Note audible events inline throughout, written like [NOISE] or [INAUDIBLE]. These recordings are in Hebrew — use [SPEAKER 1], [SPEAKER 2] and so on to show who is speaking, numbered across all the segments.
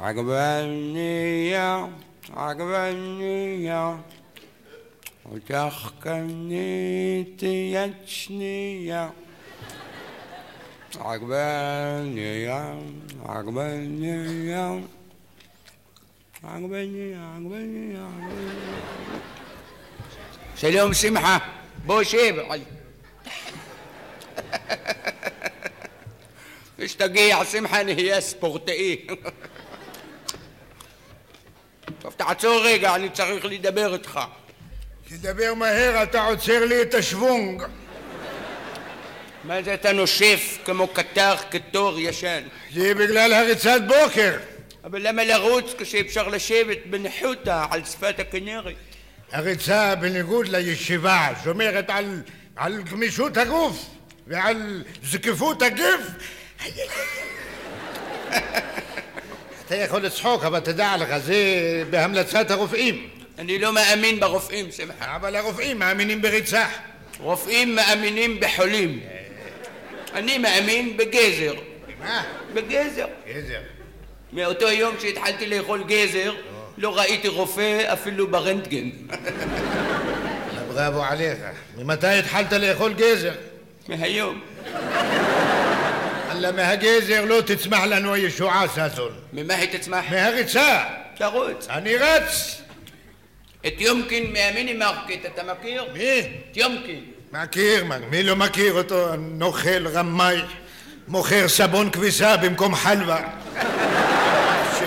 [SPEAKER 1] عجبني عجبني وتخكني تيتشني عجبني عجبني عجبني عجبني سلام سمحة. بوشيب علي. [LAUGHS] مش تقيع سمحة نهياس بغتئيه [LAUGHS] עצור רגע, אני צריך לדבר איתך.
[SPEAKER 2] תדבר מהר, אתה עוצר לי את השוונג.
[SPEAKER 1] מה זה אתה נושף כמו קטר קטור ישן?
[SPEAKER 2] זה בגלל הריצת בוקר.
[SPEAKER 1] אבל למה לרוץ כשאפשר לשבת בניחותא על שפת הכנרת?
[SPEAKER 2] הריצה בניגוד לישיבה שומרת על, על גמישות הגוף ועל זקיפות הגף. [LAUGHS] אתה יכול לצחוק, אבל תדע לך, זה בהמלצת הרופאים.
[SPEAKER 1] אני לא מאמין ברופאים, שמחה.
[SPEAKER 2] אבל הרופאים מאמינים בריצה.
[SPEAKER 1] רופאים מאמינים בחולים. אני מאמין בגזר.
[SPEAKER 2] מה?
[SPEAKER 1] בגזר.
[SPEAKER 2] גזר.
[SPEAKER 1] מאותו יום שהתחלתי לאכול גזר, לא ראיתי רופא אפילו ברנטגן. [LAUGHS]
[SPEAKER 2] בראבו עליך. ממתי התחלת לאכול גזר?
[SPEAKER 1] מהיום.
[SPEAKER 2] אללה מהגזר לא תצמח לנו הישועה, ששון.
[SPEAKER 1] ממה היא תצמח?
[SPEAKER 2] מהריצה.
[SPEAKER 1] תרוץ.
[SPEAKER 2] אני רץ.
[SPEAKER 1] את יומקין מהמיני מרקט אתה מכיר?
[SPEAKER 2] מי?
[SPEAKER 1] את יומקין.
[SPEAKER 2] מכיר, מה, מי לא מכיר אותו? נוכל, רמאי, מוכר סבון כביסה במקום חלבה.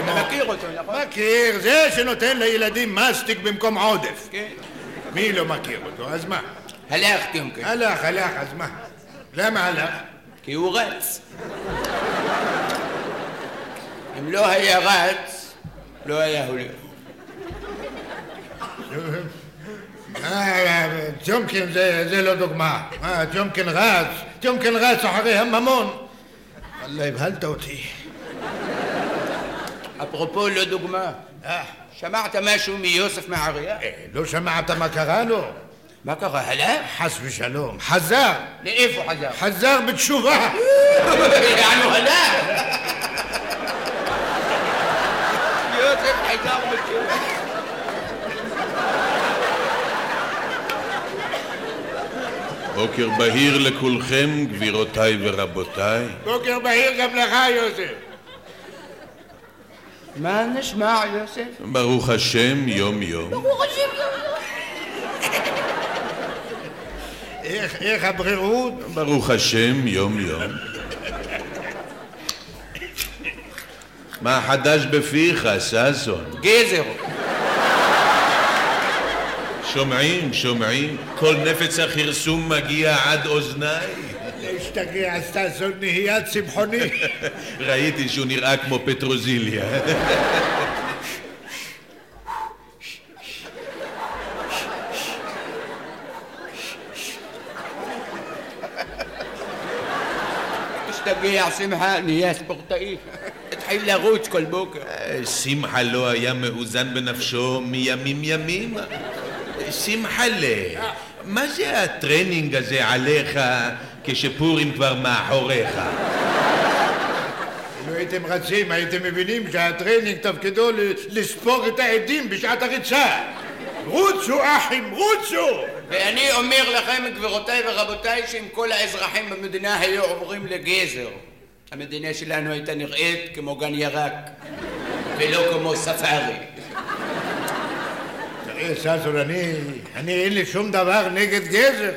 [SPEAKER 1] אתה מכיר אותו, נכון?
[SPEAKER 2] מכיר, זה שנותן לילדים מסטיק במקום עודף.
[SPEAKER 1] כן.
[SPEAKER 2] מי לא מכיר אותו? אז מה?
[SPEAKER 1] הלך יומקין.
[SPEAKER 2] הלך, הלך, אז מה? למה הלך?
[SPEAKER 1] כי הוא רץ. אם לא היה רץ, לא היה הולך.
[SPEAKER 2] ג'ומקין זה, לא דוגמה. ג'ומקין רץ, ג'ומקין רץ אחרי הממון. וואלה, הבהלת אותי.
[SPEAKER 1] אפרופו לא דוגמה,
[SPEAKER 2] אה,
[SPEAKER 1] שמעת משהו מיוסף מעריה?
[SPEAKER 2] אה, לא שמעת מה קרה לו?
[SPEAKER 1] מה קרה, הלך?
[SPEAKER 2] חס ושלום. חזר,
[SPEAKER 1] לאיפה חזר?
[SPEAKER 2] חזר בתשובה.
[SPEAKER 1] יענו הלך! יוסף חזר בתשובה.
[SPEAKER 3] בוקר בהיר לכולכם, גבירותיי ורבותיי.
[SPEAKER 2] בוקר בהיר גם לך, יוסף.
[SPEAKER 1] מה נשמע, יוסף?
[SPEAKER 3] ברוך השם, יום-יום.
[SPEAKER 2] איך, איך הברירות?
[SPEAKER 3] ברוך השם, יום-יום. מה חדש בפיך, ששון?
[SPEAKER 1] גזר.
[SPEAKER 3] שומעים, שומעים? כל נפץ הכרסום מגיע עד אוזניי.
[SPEAKER 2] להשתגע, ששון נהייה צמחוני. [LAUGHS]
[SPEAKER 3] ראיתי שהוא נראה כמו פטרוזיליה. [LAUGHS]
[SPEAKER 1] משתגע, שמחה, נהיה ספורטאי. [LAUGHS] התחיל לרוץ כל בוקר.
[SPEAKER 3] שמחה לא היה מאוזן בנפשו מימים ימימה. שמחלה, מה זה הטרנינג הזה עליך כשפורים כבר מאחוריך?
[SPEAKER 2] אם הייתם רצים, הייתם מבינים שהטרנינג תפקידו ל- לספוג את האדים בשעת הריצה. רוצו, אחים, רוצו!
[SPEAKER 1] ואני אומר לכם, גבירותיי ורבותיי, שאם כל האזרחים במדינה היו עוברים לגזר, המדינה שלנו הייתה נראית כמו גן ירק, ולא כמו ספארי.
[SPEAKER 2] תראה, ששון, אני, אני אין לי שום דבר נגד גזר.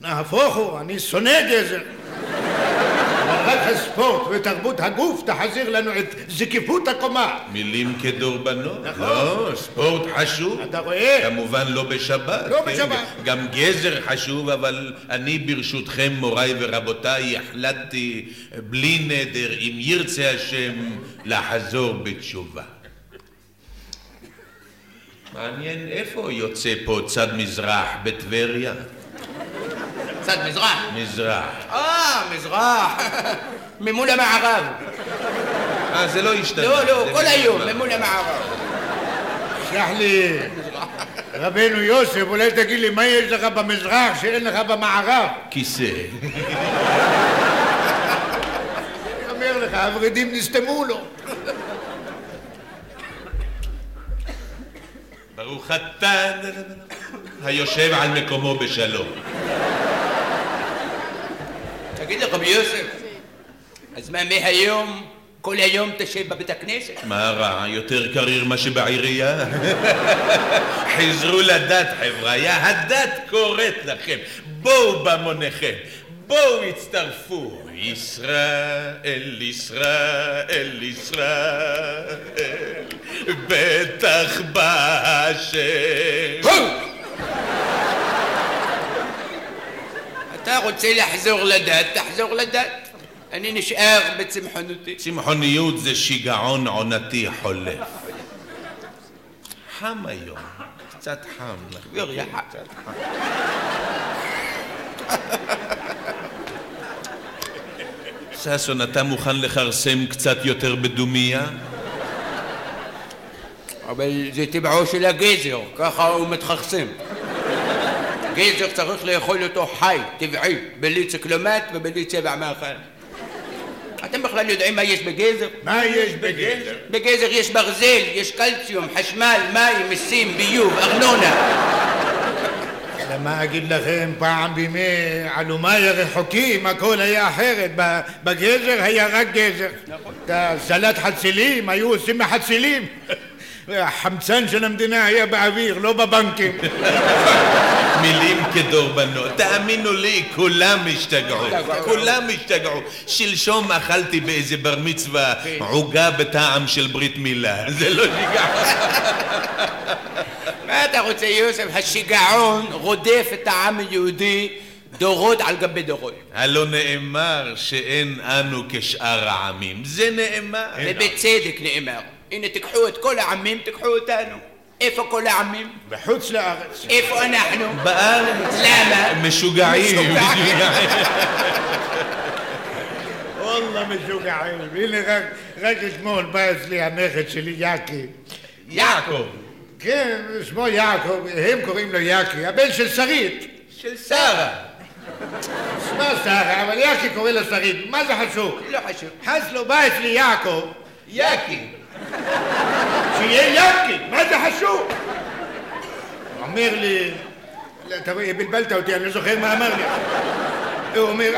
[SPEAKER 2] נהפוך הוא, אני שונא גזר. רק הספורט ותרבות הגוף תחזיר לנו את זקיפות הקומה.
[SPEAKER 3] מילים כדורבנות.
[SPEAKER 2] נכון.
[SPEAKER 3] לא, ספורט חשוב.
[SPEAKER 2] אתה רואה?
[SPEAKER 3] כמובן לא בשבת.
[SPEAKER 2] לא
[SPEAKER 3] כן?
[SPEAKER 2] בשבת.
[SPEAKER 3] גם גזר חשוב, אבל אני ברשותכם, מוריי ורבותיי, החלטתי בלי נדר, אם ירצה השם, לחזור בתשובה. מעניין איפה יוצא פה צד מזרח בטבריה?
[SPEAKER 1] צד מזרח.
[SPEAKER 3] מזרח.
[SPEAKER 1] אה, מזרח. [LAUGHS] ממול המערב.
[SPEAKER 3] אה, זה לא השתנה.
[SPEAKER 1] לא, לא, כל היום. ממול המערב.
[SPEAKER 2] שלח לי, רבנו יוסף, אולי תגיד לי מה יש לך במזרח שאין לך במערב?
[SPEAKER 3] כיסא.
[SPEAKER 2] אני אומר לך, הוורידים נסתמו לו.
[SPEAKER 3] ברוך אתה היושב על מקומו בשלום.
[SPEAKER 1] תגיד לי, רבי יוסף, אז מה, מהיום, כל היום תשב בבית הכנסת?
[SPEAKER 3] מה רע? יותר קריר מה שבעירייה? [LAUGHS] חזרו לדת חבריה, הדת קוראת לכם. בואו במוניכם, בואו הצטרפו. ישראל, ישראל, ישראל, בטח בהשם.
[SPEAKER 1] אתה רוצה לחזור לדת, תחזור לדת. אני נשאר בצמחונותי.
[SPEAKER 3] צמחוניות זה שיגעון עונתי חולף. חם היום, קצת חם.
[SPEAKER 1] גביר.
[SPEAKER 3] קצת חם. ששון, אתה מוכן לכרסם קצת יותר בדומייה?
[SPEAKER 1] אבל זה טבעו של הגזר, ככה הוא מתחכסם. גזר צריך לאכול אותו חי, טבעי, בלי ציקלומט ובלי צבע מאכל. אתם בכלל יודעים מה יש בגזר?
[SPEAKER 2] מה יש בגזר?
[SPEAKER 1] בגזר יש ברזל, יש קלציום, חשמל, מים, מיסים, ביוב, ארנונה.
[SPEAKER 2] למה אגיד לכם, פעם בימי עלומיי הרחוקים הכל היה אחרת, בגזר היה רק גזר.
[SPEAKER 1] נכון.
[SPEAKER 2] את הסלט חצילים היו עושים מחצילים. החמצן של המדינה היה באוויר, לא בבנקים. [LAUGHS]
[SPEAKER 3] מילים כדורבנות. תאמינו לי, כולם השתגעו. כולם השתגעו. שלשום אכלתי באיזה בר מצווה עוגה בטעם של ברית מילה. זה לא שיגע.
[SPEAKER 1] מה אתה רוצה, יוסף? השיגעון רודף את העם היהודי דורות על גבי דורות.
[SPEAKER 3] הלא נאמר שאין אנו כשאר העמים. זה נאמר.
[SPEAKER 1] ובצדק נאמר. הנה, תיקחו את כל העמים, תיקחו אותנו. איפה כל העמים?
[SPEAKER 2] בחוץ לארץ.
[SPEAKER 1] איפה אנחנו?
[SPEAKER 3] בארץ.
[SPEAKER 1] למה?
[SPEAKER 3] משוגעים.
[SPEAKER 1] משוגעים.
[SPEAKER 2] וואלה משוגעים. הנה רק, רק אתמול בא אצלי הנכד שלי יאקי.
[SPEAKER 3] יעקב.
[SPEAKER 2] כן, שמו יעקב, הם קוראים לו יאקי, הבן של שרית.
[SPEAKER 1] של שרה.
[SPEAKER 2] שמה שרה, אבל יאקי קורא לה שרית, מה זה חשוב?
[SPEAKER 1] לא חשוב.
[SPEAKER 2] חס לו בא אצלי יעקב,
[SPEAKER 1] יאקי.
[SPEAKER 2] שיהיה יאקי, מה זה חשוב? הוא אומר לי, לא, אתה רואה, בלבלת אותי, אני לא זוכר מה אמר לי. הוא אומר,